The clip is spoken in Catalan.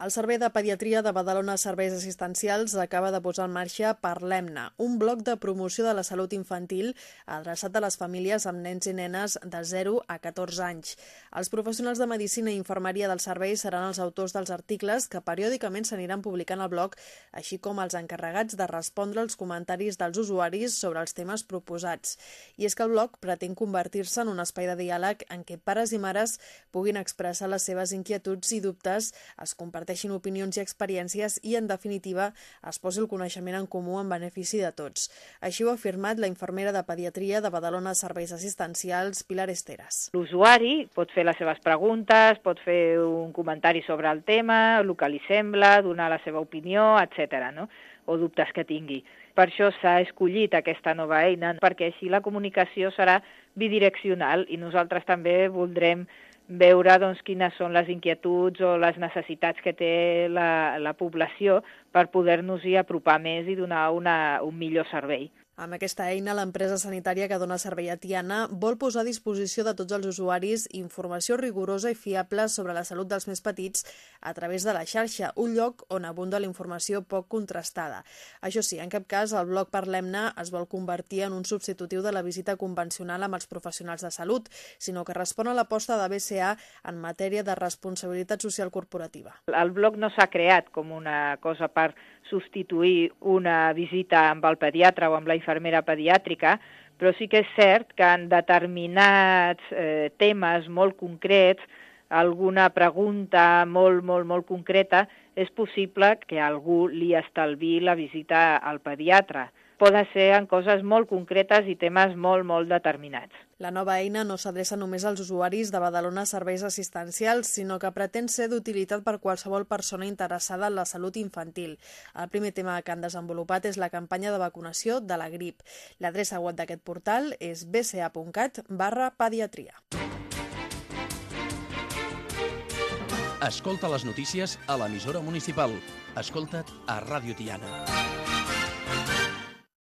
El Servei de Pediatria de Badalona Serveis Assistencials acaba de posar en marxa Parlem-ne, un bloc de promoció de la salut infantil adreçat a les famílies amb nens i nenes de 0 a 14 anys. Els professionals de Medicina i Infermeria del servei seran els autors dels articles que periòdicament s'aniran publicant al bloc, així com els encarregats de respondre als comentaris dels usuaris sobre els temes proposats. I és que el bloc pretén convertir-se en un espai de diàleg en què pares i mares puguin expressar les seves inquietuds i dubtes, es comparteixen comparteixin opinions i experiències i, en definitiva, es posi el coneixement en comú en benefici de tots. Així ho ha afirmat la infermera de pediatria de Badalona Serveis Assistencials, Pilar Esteres. L'usuari pot fer les seves preguntes, pot fer un comentari sobre el tema, el que li sembla, donar la seva opinió, etc. no? o dubtes que tingui. Per això s'ha escollit aquesta nova eina, perquè així la comunicació serà bidireccional i nosaltres també voldrem veure doncs, quines són les inquietuds o les necessitats que té la, la població per poder-nos-hi apropar més i donar una, un millor servei. Amb aquesta eina, l'empresa sanitària que dona servei a Tiana vol posar a disposició de tots els usuaris informació rigorosa i fiable sobre la salut dels més petits a través de la xarxa, un lloc on abunda la informació poc contrastada. Això sí, en cap cas el blog Parlem-ne es vol convertir en un substitutiu de la visita convencional amb els professionals de salut, sinó que respon a l'aposta de BCA en matèria de responsabilitat social corporativa. El blog no s'ha creat com una cosa per substituir una visita amb el pediatre o amb la infermera pediàtrica, però sí que és cert que en determinats eh, temes molt concrets, alguna pregunta molt, molt, molt concreta, és possible que algú li estalvi la visita al pediatre poden ser en coses molt concretes i temes molt, molt determinats. La nova eina no s'adreça només als usuaris de Badalona Serveis Assistencials, sinó que pretén ser d'utilitat per qualsevol persona interessada en la salut infantil. El primer tema que han desenvolupat és la campanya de vacunació de la grip. L'adreça web d'aquest portal és bca.cat barra pediatria. Escolta les notícies a l'emissora municipal. Escolta't a Ràdio Tiana.